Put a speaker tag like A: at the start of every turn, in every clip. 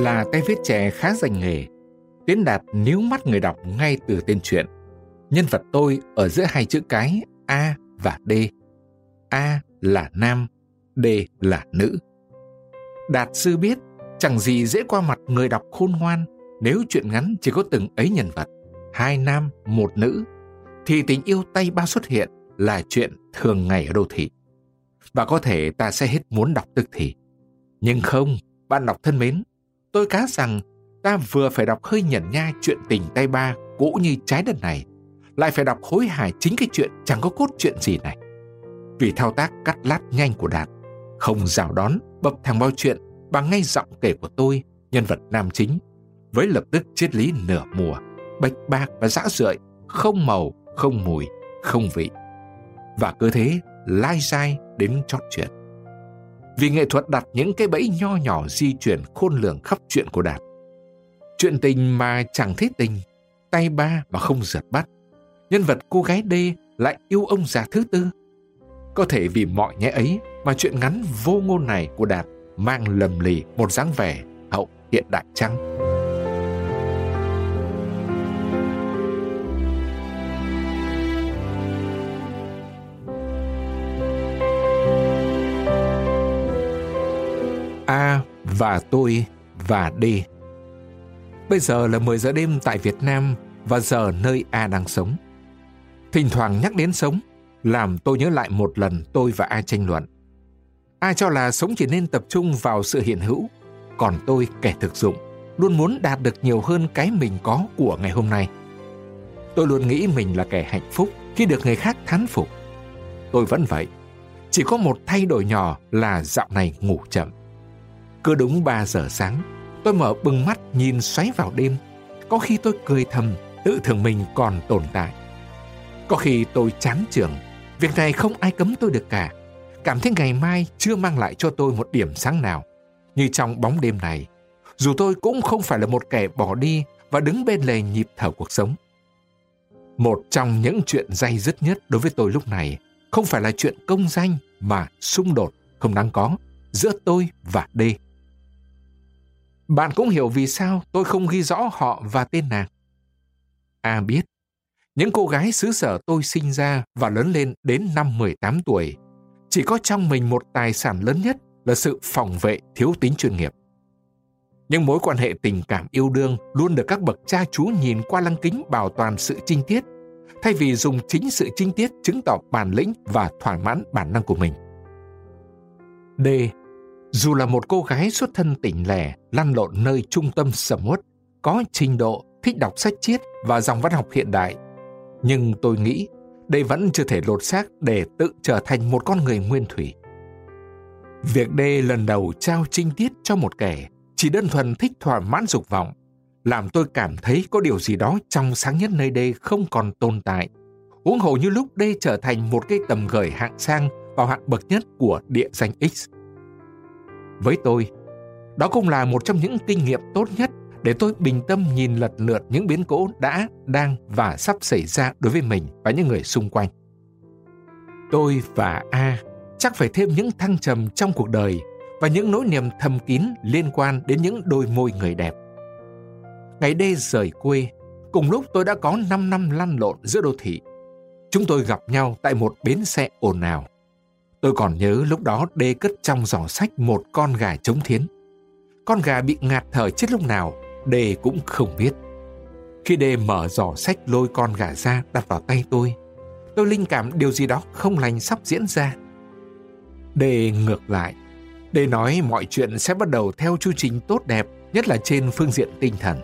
A: là tay viết trẻ khá danh nghề. Tiến Đạt níu mắt người đọc ngay từ tên truyện. Nhân vật tôi ở giữa hai chữ cái A và D. A là nam, D là nữ. Đạt sư biết chẳng gì dễ qua mặt người đọc khôn ngoan nếu chuyện ngắn chỉ có từng ấy nhân vật, hai nam, một nữ, thì tình yêu tay ba xuất hiện là chuyện thường ngày ở đô thị. Và có thể ta sẽ hết muốn đọc tức thì. Nhưng không, bạn đọc thân mến, tôi cá rằng ta vừa phải đọc hơi nhẩn nha chuyện tình tay ba cũ như trái đất này, lại phải đọc hối hài chính cái chuyện chẳng có cốt chuyện gì này. Vì thao tác cắt lát nhanh của Đạt, không rào đón bập thằng bao chuyện bằng ngay giọng kể của tôi, nhân vật nam chính, với lập tức triết lý nửa mùa, bạch bạc và dã rượi, không màu, không mùi, không vị. Và cứ thế, lai dai đến chót chuyện. Vì nghệ thuật đặt những cái bẫy nho nhỏ di chuyển khôn lường khắp chuyện của Đạt. Chuyện tình mà chẳng thấy tình, tay ba mà không giật bắt. Nhân vật cô gái D lại yêu ông già thứ tư. Có thể vì mọi nhẽ ấy mà chuyện ngắn vô ngôn này của Đạt mang lầm lì một dáng vẻ hậu hiện đại chăng? A và tôi và D. Bây giờ là 10 giờ đêm tại Việt Nam và giờ nơi A đang sống. Thỉnh thoảng nhắc đến sống, làm tôi nhớ lại một lần tôi và A tranh luận. A cho là sống chỉ nên tập trung vào sự hiện hữu, còn tôi kẻ thực dụng, luôn muốn đạt được nhiều hơn cái mình có của ngày hôm nay. Tôi luôn nghĩ mình là kẻ hạnh phúc khi được người khác thán phục. Tôi vẫn vậy, chỉ có một thay đổi nhỏ là dạo này ngủ chậm. Cứ đúng 3 giờ sáng, tôi mở bừng mắt nhìn xoáy vào đêm. Có khi tôi cười thầm, tự thường mình còn tồn tại. Có khi tôi chán trường, việc này không ai cấm tôi được cả. Cảm thấy ngày mai chưa mang lại cho tôi một điểm sáng nào. Như trong bóng đêm này, dù tôi cũng không phải là một kẻ bỏ đi và đứng bên lề nhịp thở cuộc sống. Một trong những chuyện dây dứt nhất đối với tôi lúc này không phải là chuyện công danh mà xung đột không đáng có giữa tôi và D. Bạn cũng hiểu vì sao tôi không ghi rõ họ và tên nàng. A biết, những cô gái xứ sở tôi sinh ra và lớn lên đến năm 18 tuổi, chỉ có trong mình một tài sản lớn nhất là sự phòng vệ thiếu tính chuyên nghiệp. Những mối quan hệ tình cảm yêu đương luôn được các bậc cha chú nhìn qua lăng kính bảo toàn sự trinh tiết, thay vì dùng chính sự trinh tiết chứng tỏ bản lĩnh và thỏa mãn bản năng của mình. D dù là một cô gái xuất thân tỉnh lẻ, lăn lộn nơi trung tâm sầm uất, có trình độ, thích đọc sách triết và dòng văn học hiện đại, nhưng tôi nghĩ đây vẫn chưa thể lột xác để tự trở thành một con người nguyên thủy. Việc đê lần đầu trao trinh tiết cho một kẻ chỉ đơn thuần thích thỏa mãn dục vọng, làm tôi cảm thấy có điều gì đó trong sáng nhất nơi đây không còn tồn tại. Huống hồ như lúc đây trở thành một cây tầm gởi hạng sang vào hạng bậc nhất của địa danh X. Với tôi, đó cũng là một trong những kinh nghiệm tốt nhất để tôi bình tâm nhìn lật lượt những biến cố đã, đang và sắp xảy ra đối với mình và những người xung quanh. Tôi và A chắc phải thêm những thăng trầm trong cuộc đời và những nỗi niềm thầm kín liên quan đến những đôi môi người đẹp. Ngày đây rời quê, cùng lúc tôi đã có 5 năm lăn lộn giữa đô thị. Chúng tôi gặp nhau tại một bến xe ồn ào. Tôi còn nhớ lúc đó Đê cất trong giỏ sách một con gà chống thiến. Con gà bị ngạt thở chết lúc nào, Đê cũng không biết. Khi Đê mở giỏ sách lôi con gà ra đặt vào tay tôi, tôi linh cảm điều gì đó không lành sắp diễn ra. Đê ngược lại. Đê nói mọi chuyện sẽ bắt đầu theo chu trình tốt đẹp, nhất là trên phương diện tinh thần.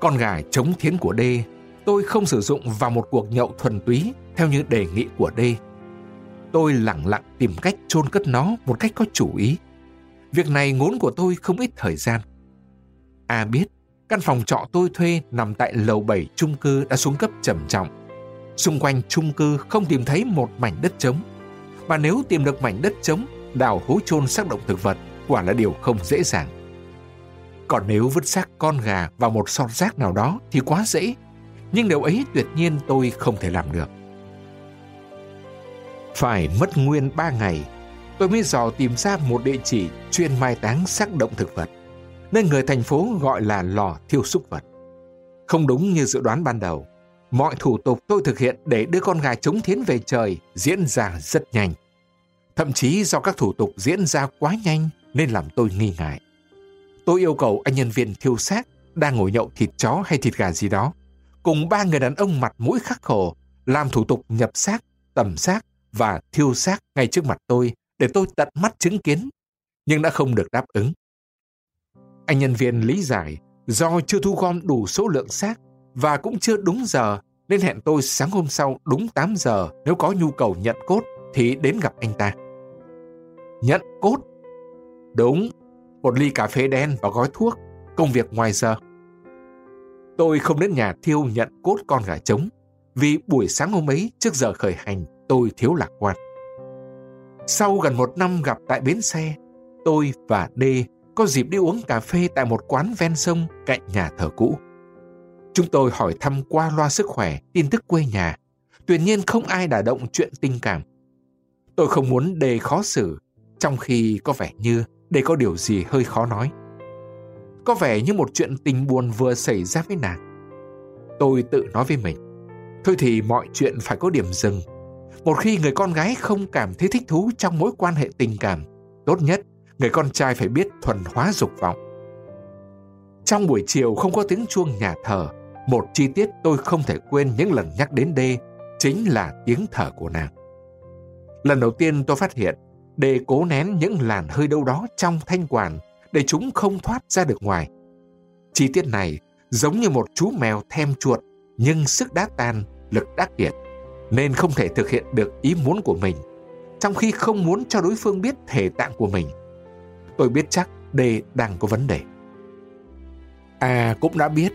A: Con gà chống thiến của Đê tôi không sử dụng vào một cuộc nhậu thuần túy theo như đề nghị của Đê tôi lặng lặng tìm cách chôn cất nó một cách có chủ ý. Việc này ngốn của tôi không ít thời gian. A biết, căn phòng trọ tôi thuê nằm tại lầu 7 chung cư đã xuống cấp trầm trọng. Xung quanh chung cư không tìm thấy một mảnh đất trống. Mà nếu tìm được mảnh đất trống, đào hố chôn xác động thực vật quả là điều không dễ dàng. Còn nếu vứt xác con gà vào một son rác nào đó thì quá dễ. Nhưng điều ấy tuyệt nhiên tôi không thể làm được. Phải mất nguyên ba ngày, tôi mới dò tìm ra một địa chỉ chuyên mai táng xác động thực vật. nên người thành phố gọi là lò thiêu súc vật. Không đúng như dự đoán ban đầu, mọi thủ tục tôi thực hiện để đưa con gà chống thiến về trời diễn ra rất nhanh. Thậm chí do các thủ tục diễn ra quá nhanh nên làm tôi nghi ngại. Tôi yêu cầu anh nhân viên thiêu xác đang ngồi nhậu thịt chó hay thịt gà gì đó, cùng ba người đàn ông mặt mũi khắc khổ làm thủ tục nhập xác, tầm xác và thiêu xác ngay trước mặt tôi để tôi tận mắt chứng kiến, nhưng đã không được đáp ứng. Anh nhân viên lý giải do chưa thu gom đủ số lượng xác và cũng chưa đúng giờ nên hẹn tôi sáng hôm sau đúng 8 giờ nếu có nhu cầu nhận cốt thì đến gặp anh ta. Nhận cốt? Đúng, một ly cà phê đen và gói thuốc, công việc ngoài giờ. Tôi không đến nhà thiêu nhận cốt con gà trống vì buổi sáng hôm ấy trước giờ khởi hành tôi thiếu lạc quan. Sau gần một năm gặp tại bến xe, tôi và D có dịp đi uống cà phê tại một quán ven sông cạnh nhà thờ cũ. Chúng tôi hỏi thăm qua loa sức khỏe, tin tức quê nhà. tuy nhiên không ai đả động chuyện tình cảm. Tôi không muốn đề khó xử, trong khi có vẻ như đê có điều gì hơi khó nói. Có vẻ như một chuyện tình buồn vừa xảy ra với nàng. Tôi tự nói với mình, thôi thì mọi chuyện phải có điểm dừng. Một khi người con gái không cảm thấy thích thú trong mối quan hệ tình cảm, tốt nhất người con trai phải biết thuần hóa dục vọng. Trong buổi chiều không có tiếng chuông nhà thờ, một chi tiết tôi không thể quên những lần nhắc đến Đê chính là tiếng thở của nàng. Lần đầu tiên tôi phát hiện Đê cố nén những làn hơi đâu đó trong thanh quản để chúng không thoát ra được ngoài. Chi tiết này giống như một chú mèo thêm chuột nhưng sức đã tan, lực đã kiệt nên không thể thực hiện được ý muốn của mình trong khi không muốn cho đối phương biết thể tạng của mình. Tôi biết chắc D đang có vấn đề. À cũng đã biết,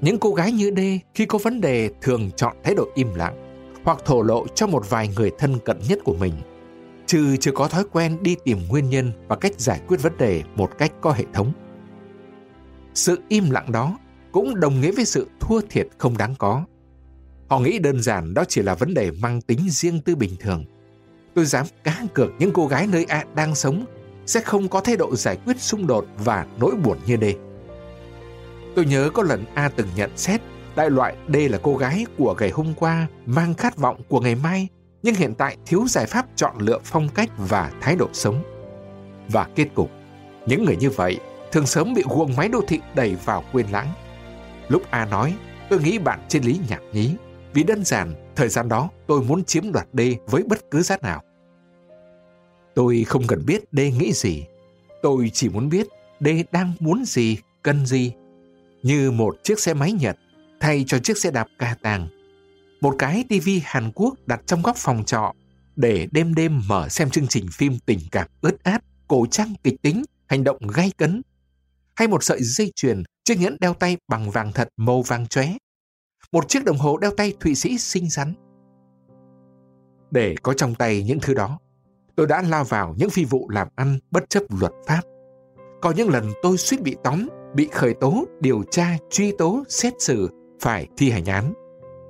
A: những cô gái như D khi có vấn đề thường chọn thái độ im lặng hoặc thổ lộ cho một vài người thân cận nhất của mình, chứ chưa có thói quen đi tìm nguyên nhân và cách giải quyết vấn đề một cách có hệ thống. Sự im lặng đó cũng đồng nghĩa với sự thua thiệt không đáng có. Họ nghĩ đơn giản đó chỉ là vấn đề mang tính riêng tư bình thường. Tôi dám cá cược những cô gái nơi A đang sống sẽ không có thái độ giải quyết xung đột và nỗi buồn như D. Tôi nhớ có lần A từng nhận xét đại loại D là cô gái của ngày hôm qua mang khát vọng của ngày mai nhưng hiện tại thiếu giải pháp chọn lựa phong cách và thái độ sống. Và kết cục, những người như vậy thường sớm bị guồng máy đô thị đẩy vào quên lãng. Lúc A nói, tôi nghĩ bạn trên lý nhạc nhí, vì đơn giản thời gian đó tôi muốn chiếm đoạt D với bất cứ giá nào. Tôi không cần biết D nghĩ gì. Tôi chỉ muốn biết D đang muốn gì, cần gì. Như một chiếc xe máy Nhật thay cho chiếc xe đạp ca tàng. Một cái tivi Hàn Quốc đặt trong góc phòng trọ để đêm đêm mở xem chương trình phim tình cảm ướt át, cổ trang kịch tính, hành động gay cấn. Hay một sợi dây chuyền, chiếc nhẫn đeo tay bằng vàng thật màu vàng chóe. Một chiếc đồng hồ đeo tay Thụy Sĩ xinh xắn. Để có trong tay những thứ đó, tôi đã lao vào những phi vụ làm ăn bất chấp luật pháp. Có những lần tôi suýt bị tóm, bị khởi tố, điều tra, truy tố, xét xử, phải thi hành án.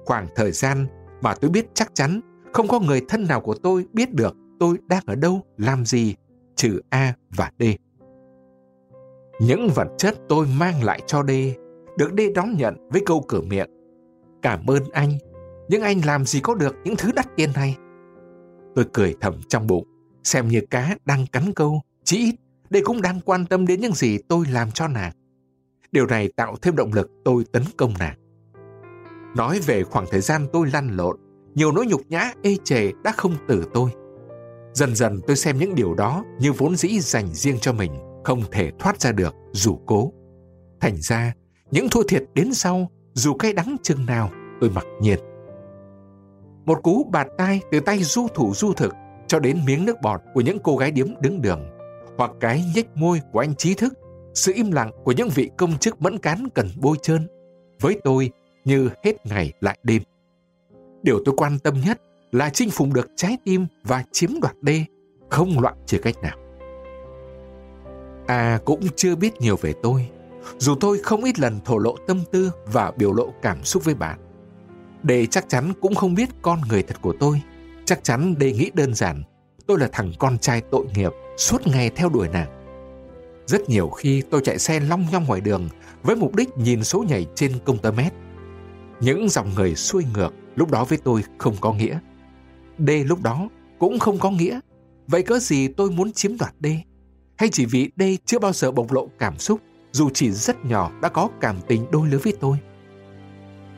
A: Khoảng thời gian mà tôi biết chắc chắn không có người thân nào của tôi biết được tôi đang ở đâu, làm gì, trừ A và D. Những vật chất tôi mang lại cho D được D đón nhận với câu cửa miệng. Cảm ơn anh, nhưng anh làm gì có được những thứ đắt tiền này? Tôi cười thầm trong bụng xem như cá đang cắn câu, chỉ ít đây cũng đang quan tâm đến những gì tôi làm cho nàng. Điều này tạo thêm động lực tôi tấn công nàng. Nói về khoảng thời gian tôi lăn lộn, nhiều nỗi nhục nhã ê chề đã không từ tôi. Dần dần tôi xem những điều đó như vốn dĩ dành riêng cho mình, không thể thoát ra được dù cố. Thành ra, những thua thiệt đến sau, dù cay đắng chừng nào, tôi mặc nhiên. Một cú bạt tai từ tay du thủ du thực cho đến miếng nước bọt của những cô gái điếm đứng đường, hoặc cái nhếch môi của anh trí thức, sự im lặng của những vị công chức mẫn cán cần bôi trơn. Với tôi, như hết ngày lại đêm. Điều tôi quan tâm nhất là chinh phục được trái tim và chiếm đoạt đê, không loạn trừ cách nào. À cũng chưa biết nhiều về tôi, dù tôi không ít lần thổ lộ tâm tư và biểu lộ cảm xúc với bạn. Để chắc chắn cũng không biết con người thật của tôi – Chắc chắn đề nghĩ đơn giản, tôi là thằng con trai tội nghiệp, suốt ngày theo đuổi nàng. Rất nhiều khi tôi chạy xe long nhong ngoài đường với mục đích nhìn số nhảy trên công tơ mét. Những dòng người xuôi ngược lúc đó với tôi không có nghĩa. D lúc đó cũng không có nghĩa. Vậy cớ gì tôi muốn chiếm đoạt D? Hay chỉ vì D chưa bao giờ bộc lộ cảm xúc, dù chỉ rất nhỏ đã có cảm tình đôi lứa với tôi?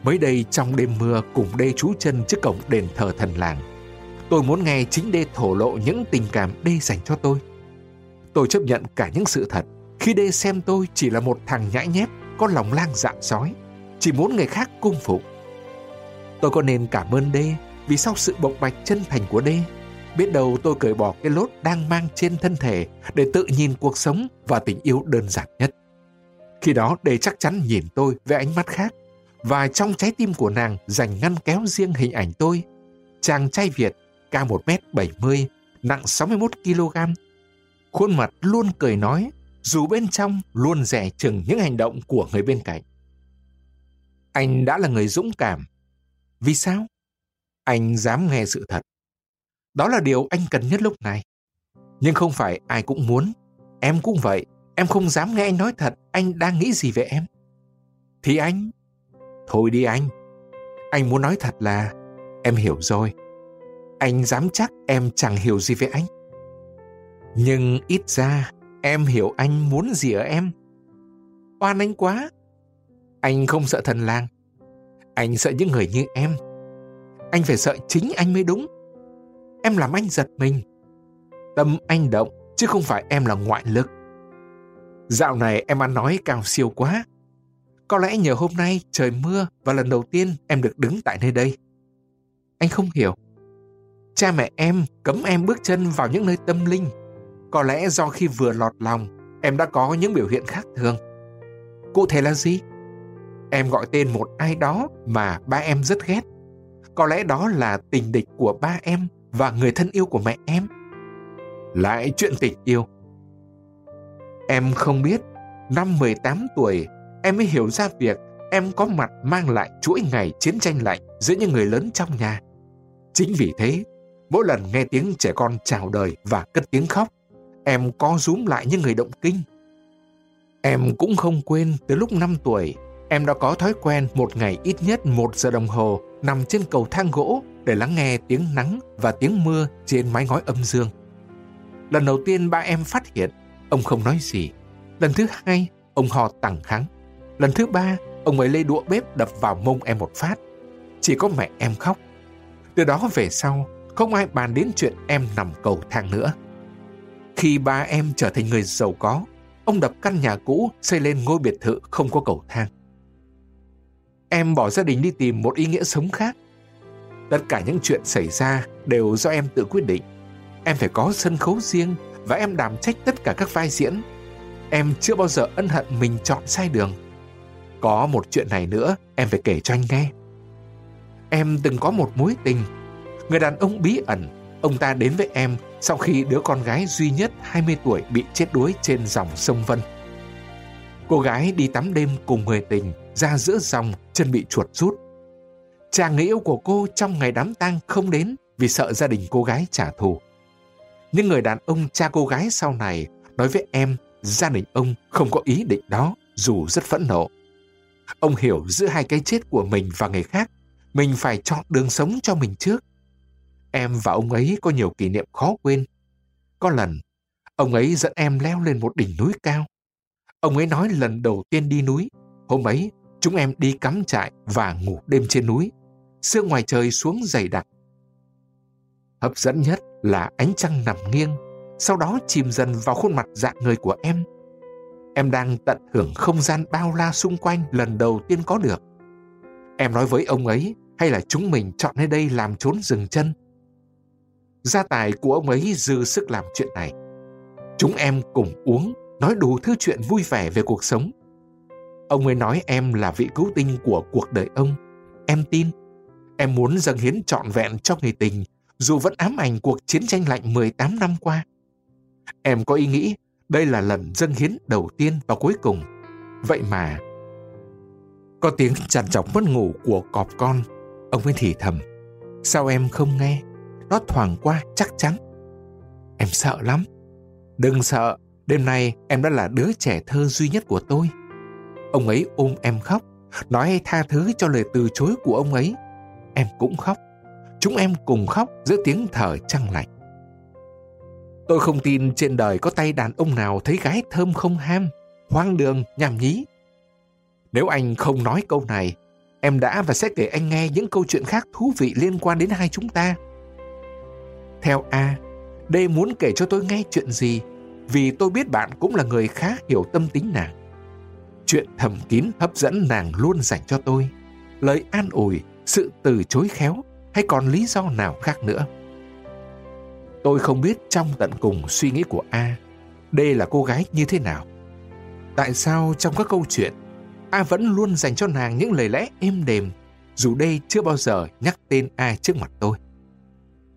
A: Mới đây trong đêm mưa cùng đê trú chân trước cổng đền thờ thần làng, tôi muốn nghe chính đê thổ lộ những tình cảm đê dành cho tôi. Tôi chấp nhận cả những sự thật khi đê xem tôi chỉ là một thằng nhãi nhép có lòng lang dạ sói, chỉ muốn người khác cung phục. Tôi có nên cảm ơn đê vì sau sự bộc bạch chân thành của đê, biết đâu tôi cởi bỏ cái lốt đang mang trên thân thể để tự nhìn cuộc sống và tình yêu đơn giản nhất. Khi đó D chắc chắn nhìn tôi với ánh mắt khác và trong trái tim của nàng dành ngăn kéo riêng hình ảnh tôi. Chàng trai Việt, cao 1m70, nặng 61kg. Khuôn mặt luôn cười nói, dù bên trong luôn rẻ chừng những hành động của người bên cạnh. Anh đã là người dũng cảm. Vì sao? Anh dám nghe sự thật. Đó là điều anh cần nhất lúc này. Nhưng không phải ai cũng muốn. Em cũng vậy. Em không dám nghe anh nói thật anh đang nghĩ gì về em. Thì anh... Thôi đi anh. Anh muốn nói thật là em hiểu rồi. Anh dám chắc em chẳng hiểu gì về anh. Nhưng ít ra em hiểu anh muốn gì ở em. Oan anh quá. Anh không sợ thần lang. Anh sợ những người như em. Anh phải sợ chính anh mới đúng. Em làm anh giật mình. Tâm anh động, chứ không phải em là ngoại lực. Dạo này em ăn nói cao siêu quá. Có lẽ nhờ hôm nay trời mưa và lần đầu tiên em được đứng tại nơi đây. Anh không hiểu. Cha mẹ em cấm em bước chân vào những nơi tâm linh. Có lẽ do khi vừa lọt lòng, em đã có những biểu hiện khác thường. Cụ thể là gì? Em gọi tên một ai đó mà ba em rất ghét. Có lẽ đó là tình địch của ba em và người thân yêu của mẹ em. Lại chuyện tình yêu. Em không biết, năm 18 tuổi, em mới hiểu ra việc em có mặt mang lại chuỗi ngày chiến tranh lạnh giữa những người lớn trong nhà. Chính vì thế, mỗi lần nghe tiếng trẻ con chào đời và cất tiếng khóc, em có rúm lại như người động kinh. Em cũng không quên từ lúc 5 tuổi, em đã có thói quen một ngày ít nhất một giờ đồng hồ nằm trên cầu thang gỗ để lắng nghe tiếng nắng và tiếng mưa trên mái ngói âm dương. Lần đầu tiên ba em phát hiện, ông không nói gì. Lần thứ hai, ông hò tẳng kháng. Lần thứ ba, ông ấy lấy đũa bếp đập vào mông em một phát. Chỉ có mẹ em khóc. Từ đó về sau, không ai bàn đến chuyện em nằm cầu thang nữa. Khi ba em trở thành người giàu có, ông đập căn nhà cũ xây lên ngôi biệt thự không có cầu thang. Em bỏ gia đình đi tìm một ý nghĩa sống khác. Tất cả những chuyện xảy ra đều do em tự quyết định. Em phải có sân khấu riêng và em đảm trách tất cả các vai diễn. Em chưa bao giờ ân hận mình chọn sai đường. Có một chuyện này nữa em phải kể cho anh nghe. Em từng có một mối tình. Người đàn ông bí ẩn, ông ta đến với em sau khi đứa con gái duy nhất 20 tuổi bị chết đuối trên dòng sông Vân. Cô gái đi tắm đêm cùng người tình ra giữa dòng chân bị chuột rút. Chàng người yêu của cô trong ngày đám tang không đến vì sợ gia đình cô gái trả thù. Nhưng người đàn ông cha cô gái sau này nói với em gia đình ông không có ý định đó dù rất phẫn nộ. Ông hiểu giữa hai cái chết của mình và người khác, mình phải chọn đường sống cho mình trước. Em và ông ấy có nhiều kỷ niệm khó quên. Có lần, ông ấy dẫn em leo lên một đỉnh núi cao. Ông ấy nói lần đầu tiên đi núi, hôm ấy chúng em đi cắm trại và ngủ đêm trên núi. Sương ngoài trời xuống dày đặc. Hấp dẫn nhất là ánh trăng nằm nghiêng, sau đó chìm dần vào khuôn mặt dạng người của em. Em đang tận hưởng không gian bao la xung quanh lần đầu tiên có được. Em nói với ông ấy hay là chúng mình chọn nơi đây làm trốn dừng chân. Gia tài của ông ấy dư sức làm chuyện này. Chúng em cùng uống, nói đủ thứ chuyện vui vẻ về cuộc sống. Ông ấy nói em là vị cứu tinh của cuộc đời ông. Em tin. Em muốn dâng hiến trọn vẹn cho người tình, dù vẫn ám ảnh cuộc chiến tranh lạnh 18 năm qua. Em có ý nghĩ đây là lần dâng hiến đầu tiên và cuối cùng. Vậy mà... Có tiếng chằn chọc mất ngủ của cọp con. Ông ấy thì thầm. Sao em không nghe? Nó thoảng qua chắc chắn. Em sợ lắm. Đừng sợ. Đêm nay em đã là đứa trẻ thơ duy nhất của tôi. Ông ấy ôm em khóc, nói tha thứ cho lời từ chối của ông ấy. Em cũng khóc. Chúng em cùng khóc giữa tiếng thở trăng lạnh. Tôi không tin trên đời có tay đàn ông nào thấy gái thơm không ham, hoang đường, nhảm nhí. Nếu anh không nói câu này, em đã và sẽ kể anh nghe những câu chuyện khác thú vị liên quan đến hai chúng ta. Theo A, D muốn kể cho tôi nghe chuyện gì vì tôi biết bạn cũng là người khá hiểu tâm tính nàng. Chuyện thầm kín hấp dẫn nàng luôn dành cho tôi. Lời an ủi, sự từ chối khéo hay còn lý do nào khác nữa. Tôi không biết trong tận cùng suy nghĩ của A, D là cô gái như thế nào. Tại sao trong các câu chuyện, A vẫn luôn dành cho nàng những lời lẽ êm đềm, dù D chưa bao giờ nhắc tên A trước mặt tôi.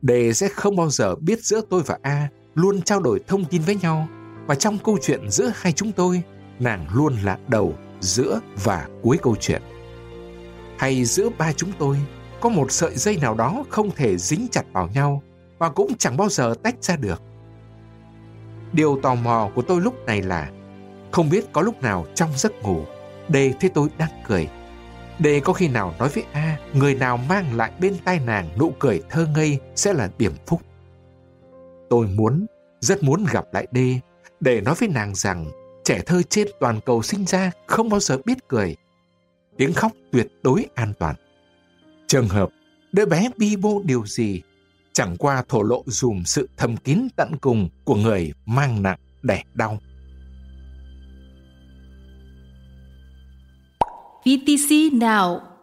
A: D sẽ không bao giờ biết giữa tôi và A luôn trao đổi thông tin với nhau, và trong câu chuyện giữa hai chúng tôi, nàng luôn là đầu, giữa và cuối câu chuyện. Hay giữa ba chúng tôi, có một sợi dây nào đó không thể dính chặt vào nhau và cũng chẳng bao giờ tách ra được. Điều tò mò của tôi lúc này là không biết có lúc nào trong giấc ngủ D thấy tôi đang cười. D có khi nào nói với A người nào mang lại bên tai nàng nụ cười thơ ngây sẽ là điểm phúc. Tôi muốn, rất muốn gặp lại D để nói với nàng rằng trẻ thơ trên toàn cầu sinh ra không bao giờ biết cười. Tiếng khóc tuyệt đối an toàn. Trường hợp, đứa bé bi bô điều gì, chẳng qua thổ lộ dùm sự thầm kín tận cùng của người mang nặng đẻ đau.
B: VTC Now